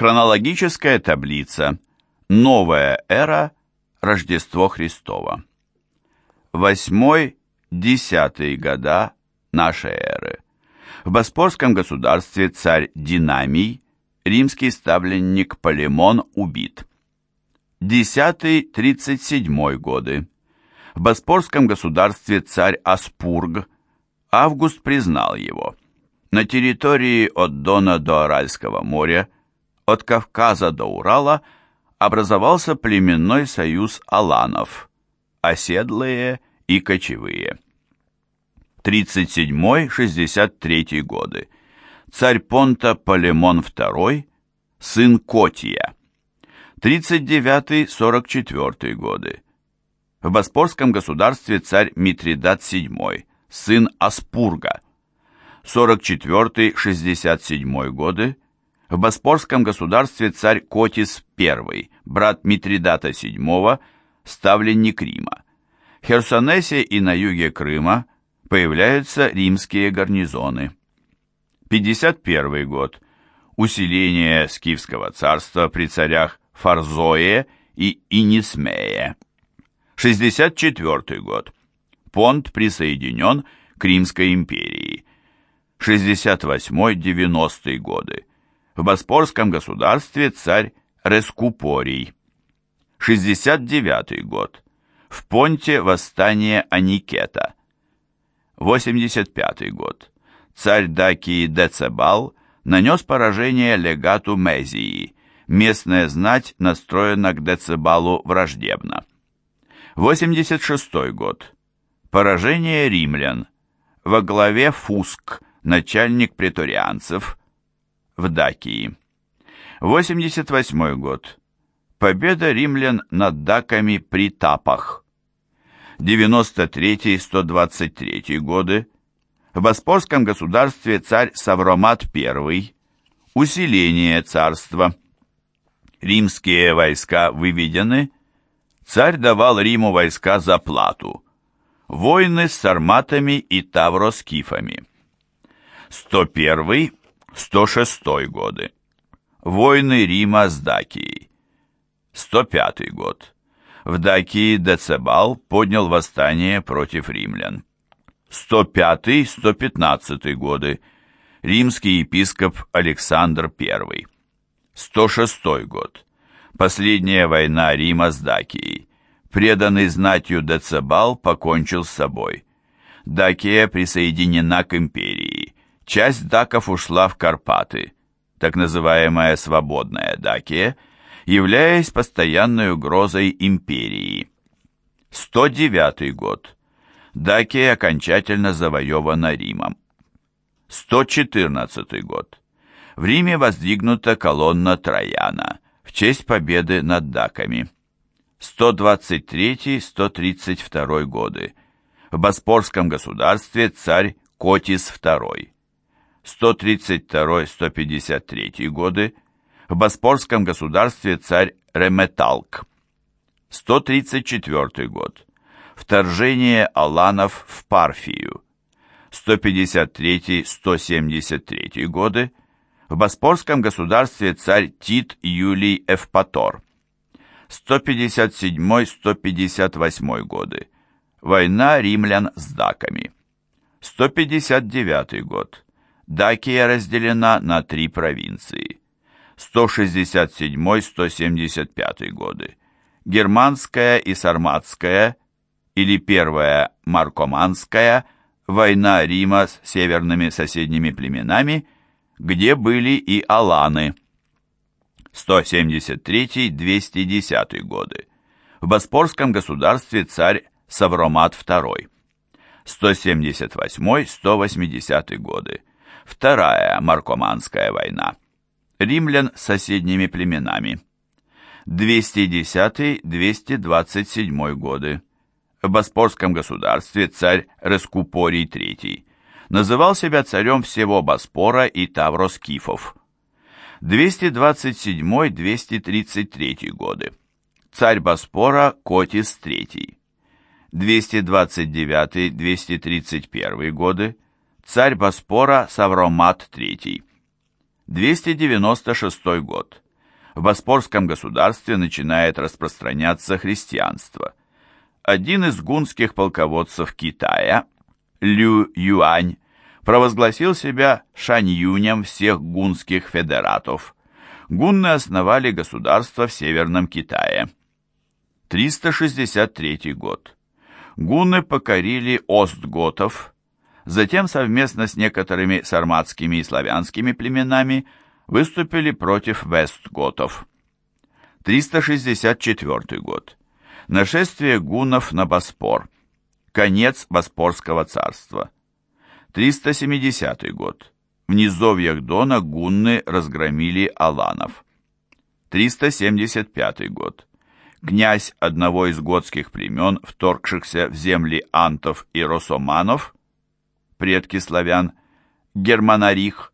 Хронологическая таблица. Новая эра. Рождество Христово. Восьмой-десятые года нашей эры. В Боспорском государстве царь Динамий, римский ставленник Полемон убит. Десятый-тридцать седьмой годы. В Боспорском государстве царь Аспург, Август признал его. На территории от Дона до Аральского моря, от Кавказа до Урала образовался племенной союз аланов, оседлые и кочевые. 37-63 годы. Царь Понта Полемон II, сын Котия. 39-44 годы. В Боспорском государстве царь Митридат VII, сын Аспурга. 44-67 годы. В Боспорском государстве царь Котис I, брат Митридата VII, ставленник Рима. В Херсонесе и на юге Крыма появляются римские гарнизоны. 51 год. Усиление Скифского царства при царях Фарзое и Инисмее. 64 год. Понт присоединен к Римской империи. 68-90 годы. В Боспорском государстве царь Рескупорий. 69 год. В Понте восстание Аникета. 85 год. Царь Дакии Децебал нанес поражение легату Мезии. Местная знать настроена к Децебалу враждебно. 86 год. Поражение римлян. Во главе Фуск, начальник преторианцев в Дакии. 88 год. Победа римлян над даками при Тапах. 93-123 годы. В Боспорском государстве царь Савромат I. Усиление царства. Римские войска выведены. Царь давал Риму войска за плату. Войны с сарматами и тавроскифами. 101-106 годы. Войны Рима с Дакией. 105 год. В Дакии Децебал поднял восстание против римлян. 105-115 годы. Римский епископ Александр I. 106 год. Последняя война Рима с Дакией. Преданный знатью Децебал покончил с собой. Дакия присоединена к империи. Часть даков ушла в Карпаты, так называемая «свободная Дакия», являясь постоянной угрозой империи. 109 год. Дакия окончательно завоевана Римом. 114 год. В Риме воздвигнута колонна Трояна в честь победы над даками. 123-132 годы. В Боспорском государстве царь Котис II. 132-153 годы. В Боспорском государстве царь Реметалк. 134 год. Вторжение аланов в Парфию. 153-173 годы. В Боспорском государстве царь Тит Юлий Эвпатор. 157-158 годы. Война римлян с даками. 159 год. Дакия разделена на три провинции. 167-175 годы. Германская и Сарматская, или первая Маркоманская, война Рима с северными соседними племенами, где были и аланы. 173-210 годы. В Боспорском государстве царь Савромат II. 178-180 годы. Вторая Маркоманская война римлян с соседними племенами. 210-227 годы. В Боспорском государстве царь Рескупорий III называл себя царем всего Боспора и Тавроскифов. 227-233 годы. Царь Боспора Котис III. 229-231 годы. Царь Боспора Савромат III. 296 год. в Боспорском государстве начинает распространяться христианство. Один из гунских полководцев Китая, Лю Юань, провозгласил себя шаньюнем всех гунских федератов. Гунны основали государство в Северном Китае. 363 год. Гунны покорили Остготов, затем совместно с некоторыми сарматскими и славянскими племенами выступили против Вестготов. 364 год. Нашествие гуннов на Боспор. Конец Боспорского царства. 370 год. В низовьях Дона гунны разгромили аланов. 375 год. Князь одного из готских племен, вторгшихся в земли антов и росоманов, предки славян, Германарих,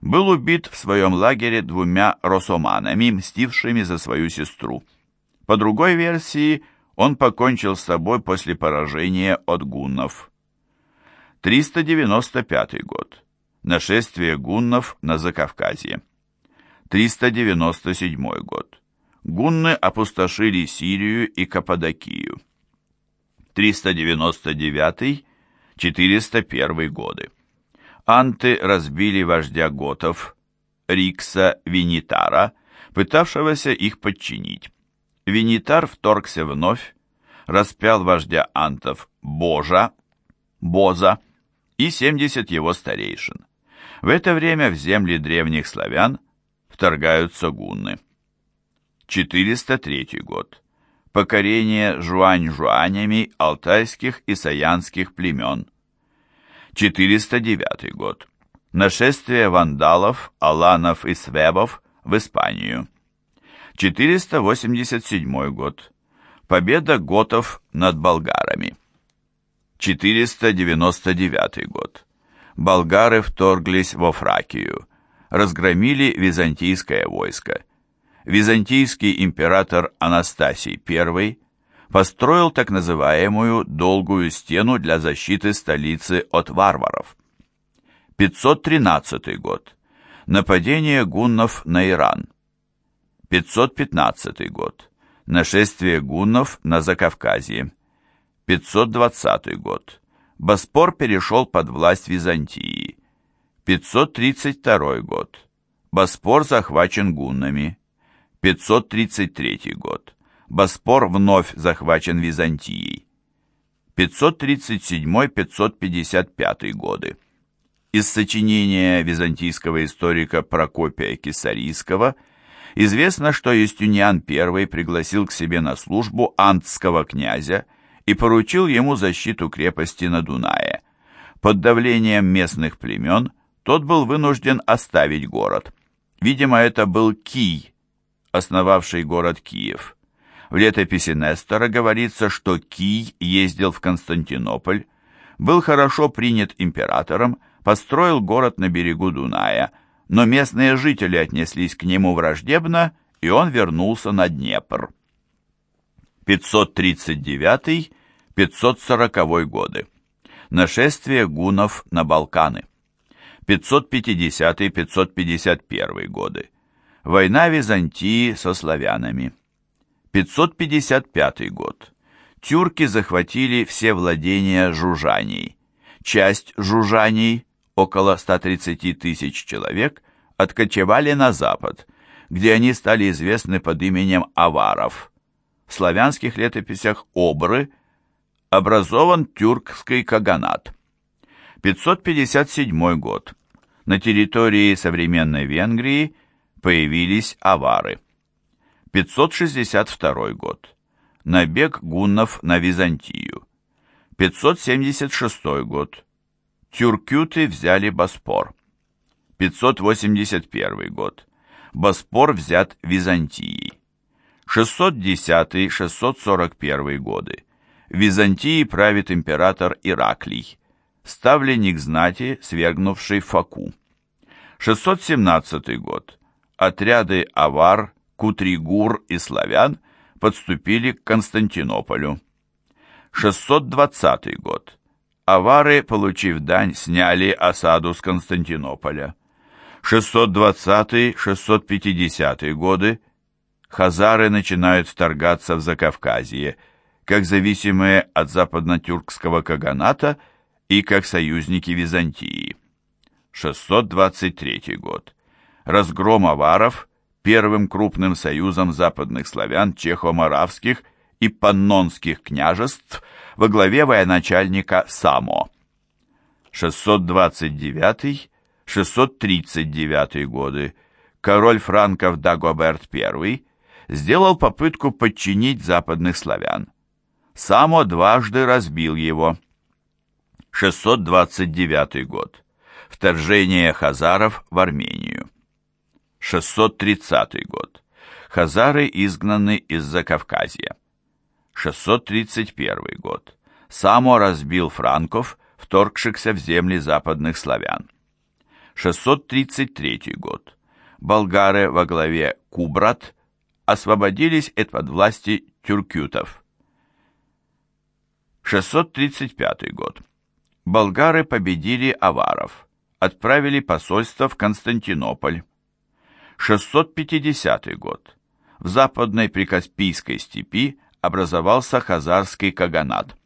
был убит в своем лагере двумя росоманами, мстившими за свою сестру. По другой версии, он покончил с собой после поражения от гуннов. 395 год. Нашествие гуннов на Закавказье. 397 год. Гунны опустошили Сирию и Каппадокию. 399-401 годы. Анты разбили вождя готов, Рикса Винитара, пытавшегося их подчинить. Винитар вторгся вновь, распял вождя антов Божа, Боза и 70 его старейшин. В это время в земли древних славян вторгаются гунны. 403 год. Покорение жуань-жуанями алтайских и саянских племен. 409 год. Нашествие вандалов, аланов и свебов в Испанию. 487 год. Победа готов над болгарами. 499 год. Болгары вторглись во Фракию, разгромили византийское войско. Византийский император Анастасий I построил так называемую «долгую стену» для защиты столицы от варваров. 513 год. Нападение гуннов на Иран. 515 год. Нашествие гуннов на Закавказье. 520 год. Боспор перешел под власть Византии. 532 год. Боспор захвачен гуннами. 533 год. Боспор вновь захвачен Византией. 537-555 годы. Из сочинения византийского историка Прокопия Кесарийского известно, что Юстиниан I пригласил к себе на службу антского князя и поручил ему защиту крепости на Дунае. Под давлением местных племен тот был вынужден оставить город. Видимо, это был Кий, основавший город Киев. В летописи Нестора говорится, что Кий ездил в Константинополь, был хорошо принят императором, построил город на берегу Дуная, но местные жители отнеслись к нему враждебно, и он вернулся на Днепр. 539-540 годы. Нашествие гунов на Балканы. 550-551 годы. Война Византии со славянами. 555 год. Тюрки захватили все владения жужаний. Часть жужаний, около 130 тысяч человек, откочевали на запад, где они стали известны под именем аваров. В славянских летописях Обры образован тюркский каганат. 557 год. На территории современной Венгрии появились авары. 562 год. Набег гуннов на Византию. 576 год. Тюркюты взяли Боспор. 581 год. Боспор взят Византией. 610-641 годы. Византии правит император Ираклий, ставленник знати, свергнувший Факу. 617 год. Отряды авар Кутригур и славян подступили к Константинополю. 620 год. Авары, получив дань, сняли осаду с Константинополя. 620-650 годы. хазары начинают вторгаться в Закавказье, как зависимые от западно-тюркского каганата и как союзники Византии. 623 год. Разгром аваров первым крупным союзом западных славян чехо-моравских и паннонских княжеств во главе военачальника Само. 629-639 годы король франков Дагоберт I сделал попытку подчинить западных славян. Само дважды разбил его. 629 год. Вторжение хазаров в Армению. 630 год. Хазары изгнаны из Закавказья. 631 год. Само разбил франков, вторгшихся в земли западных славян. 633 год. Болгары во главе Кубрат освободились от-под власти тюркютов. 635 год. Болгары победили аваров, отправили посольство в Константинополь. 650 год. В западной Прикаспийской степи образовался хазарский каганат.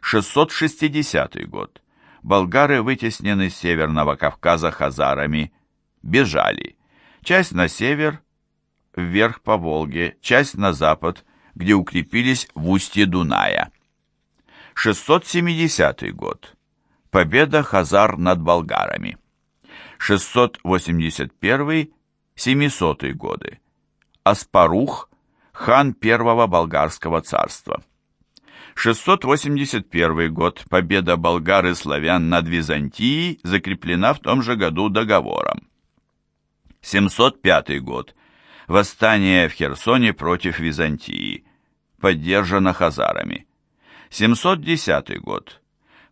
660 год. Болгары вытеснены с Северного Кавказа хазарами, бежали. Часть на север, вверх по Волге, часть на запад, где укрепились в устье Дуная. 670 год. Победа хазар над болгарами. 681-700 годы. Аспарух, хан Первого Болгарского царства. 681 год. Победа болгар и славян над Византией закреплена в том же году договором. 705 год. Восстание в Херсоне против Византии. Поддержано хазарами. 710 год.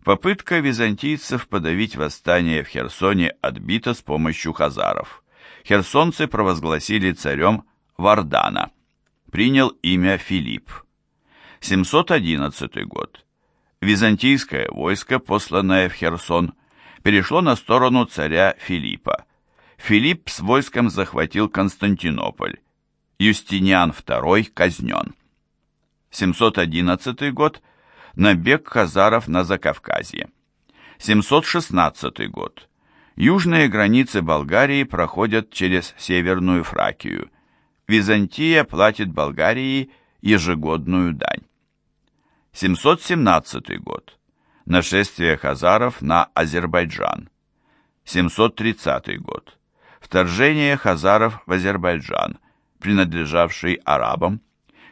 Попытка византийцев подавить восстание в Херсоне отбита с помощью хазаров. Херсонцы провозгласили царем Вардана. Принял имя Филипп. 711 год. Византийское войско, посланное в Херсон, перешло на сторону царя Филиппа. Филипп с войском захватил Константинополь. Юстиниан II казнен. 711 год. Набег хазаров на Закавказье. 716 год. Южные границы Болгарии проходят через Северную Фракию. Византия платит Болгарии ежегодную дань. 717 год. Нашествие хазаров на Азербайджан. 730 год. Вторжение хазаров в Азербайджан, принадлежавший арабам.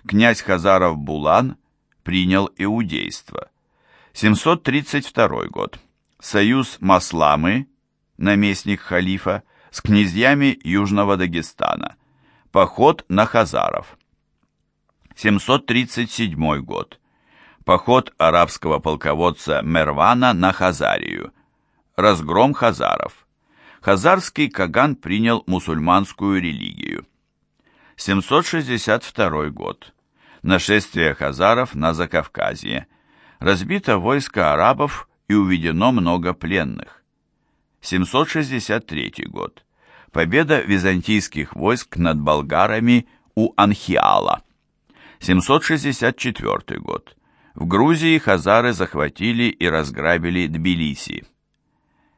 Князь хазаров Булан принял иудейство. 732 год. Союз Масламы, наместник халифа, с князьями Южного Дагестана. Поход на хазаров. 737 год. Поход арабского полководца Мервана на Хазарию. Разгром хазаров. Хазарский Каган принял мусульманскую религию. 762 год. Нашествие хазаров на Закавказье. Разбито войско арабов и уведено много пленных. 763 год. Победа византийских войск над болгарами у Анхиала. 764 год. В Грузии хазары захватили и разграбили Тбилиси.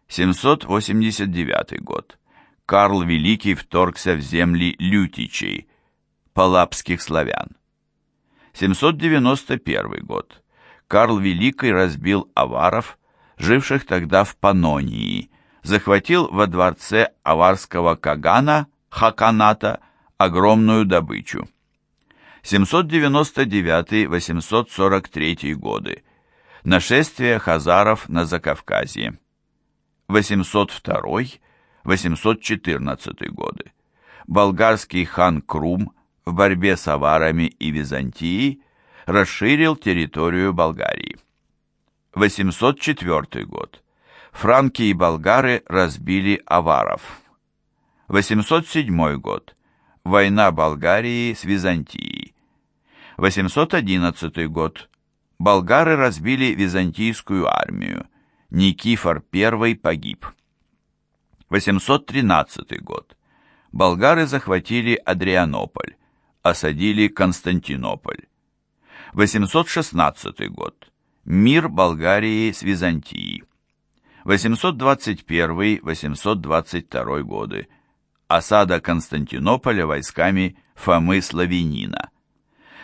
789 год. Карл Великий вторгся в земли лютичей, палапских славян. 791 год. Карл Великий разбил аваров, живших тогда в Панонии, захватил во дворце аварского Кагана, Хаканата, огромную добычу. 799-843 годы. Нашествие хазаров на Закавказье. 802-814 годы. Болгарский хан Крум в борьбе с аварами и Византией расширил территорию Болгарии. 804 год. Франки и болгары разбили аваров. 807 год. Война Болгарии с Византией. 811 год. Болгары разбили византийскую армию. Никифор I погиб. 813 год. Болгары захватили Адрианополь. осадили Константинополь. 816 год. Мир Болгарии с Византией. 821-822 годы. Осада Константинополя войсками Фомы Славянина.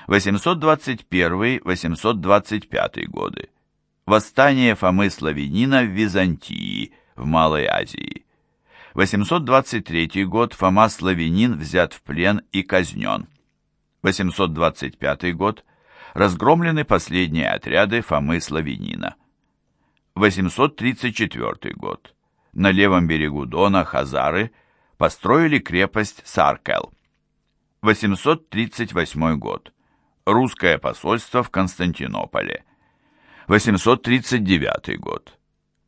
821-825 годы. Восстание Фомы Славянина в Византии, в Малой Азии. 823 год Фома Славянин взят в плен и казнен. 825 год разгромлены последние отряды Фомы Славянина. 834 год. На левом берегу Дона Хазары построили крепость Саркел. 838 год. Русское посольство в Константинополе. 839 год.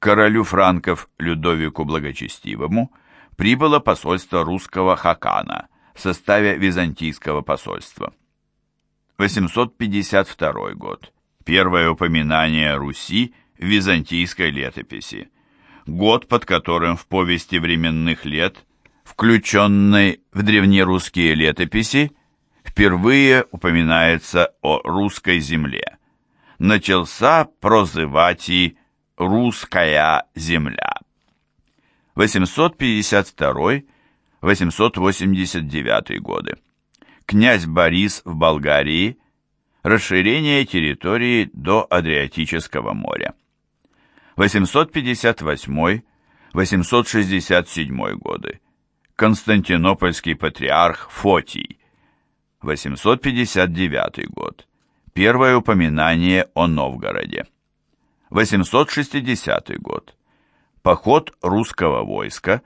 Королю франков Людовику Благочестивому прибыло посольство русского Хакана в составе византийского посольства. 852 год. Первое упоминание Руси византийской летописи. Год, под которым в повести временных лет, включенной в древнерусские летописи, впервые упоминается о русской земле. Начался прозывать и «русская земля». 852-889 годы князь Борис в Болгарии, расширение территории до Адриатического моря. 858-867 годы. Константинопольский патриарх Фотий. 859 год. Первое упоминание о Новгороде. 860 год. Поход русского войска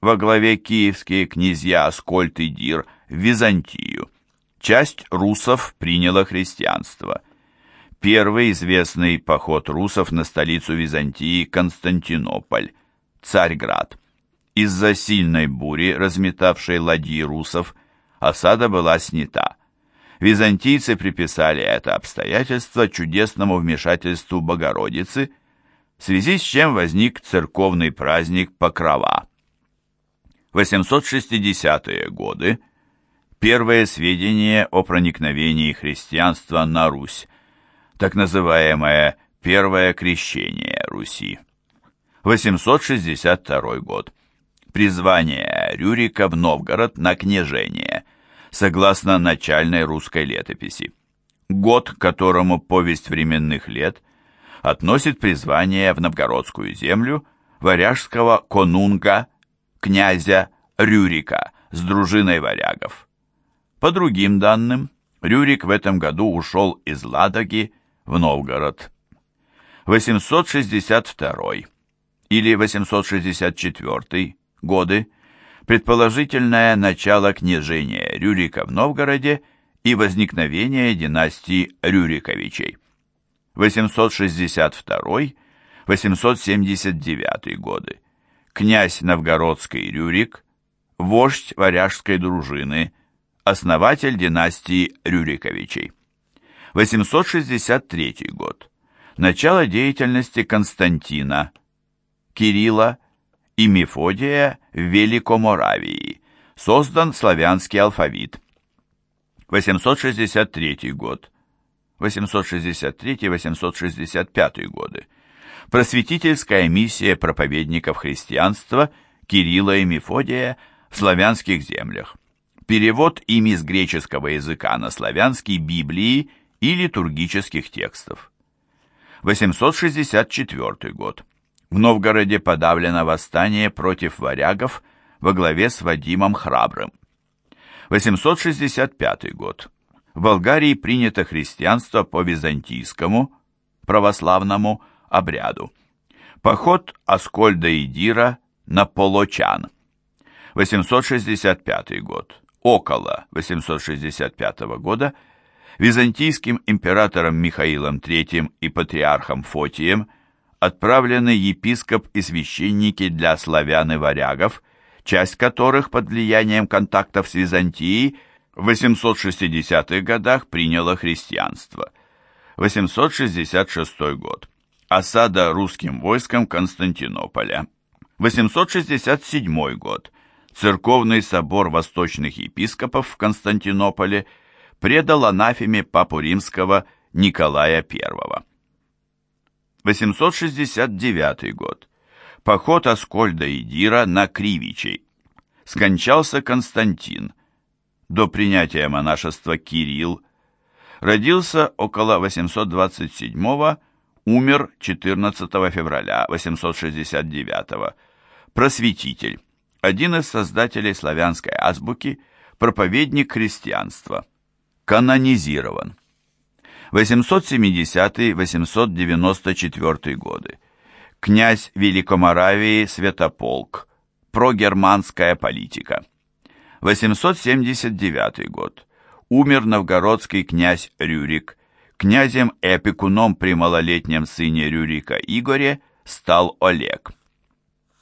во главе киевские князья Аскольд и Дир – в Византию. Часть русов приняла христианство. Первый известный поход русов на столицу Византии Константинополь, Царьград. Из-за сильной бури, разметавшей ладьи русов, осада была снята. Византийцы приписали это обстоятельство чудесному вмешательству Богородицы, в связи с чем возник церковный праздник Покрова. 860-е годы – Первые сведения о проникновении христианства на Русь, так называемое Первое крещение Руси. 862 год. Призвание Рюрика в Новгород на княжение, согласно начальной русской летописи. Год, к которому повесть временных лет относит призвание в новгородскую землю варяжского конунга, князя Рюрика с дружиной варягов. По другим данным, Рюрик в этом году ушел из Ладоги в Новгород. 862 или 864 годы предположительное начало княжения Рюрика в Новгороде и возникновение династии Рюриковичей. 862-879 годы. Князь Новгородский Рюрик, вождь варяжской дружины, основатель династии Рюриковичей. 863 год. Начало деятельности Константина, Кирилла и Мефодия в Великоморавии. Создан славянский алфавит. 863 год. 863-865 годы. Просветительская миссия проповедников христианства Кирилла и Мефодия в славянских землях перевод ими с греческого языка на славянский Библии и литургических текстов. 864 год. В Новгороде подавлено восстание против варягов во главе с Вадимом Храбрым. 865 год. В Болгарии принято христианство по византийскому, православному обряду. Поход Аскольда и Дира на Полочан. 865 год около 865 года византийским императором Михаилом III и патриархом Фотием отправлены епископ и священники для славян и варягов, часть которых под влиянием контактов с Византией в 860-х годах приняла христианство. 866 год. Осада русским войском Константинополя. 867 год. Церковный собор восточных епископов в Константинополе предал анафеме папу римского Николая I. 869 год. Поход Аскольда и Дира на Кривичей. Скончался Константин. До принятия монашества Кирилл. Родился около 827 умер 14 февраля 869 Просветитель. Один из создателей славянской азбуки, проповедник христианства. Канонизирован. 870-894 годы. Князь Великоморавии Святополк. Прогерманская политика. 879 год. Умер новгородский князь Рюрик. Князем и опекуном при малолетнем сыне Рюрика Игоре стал Олег.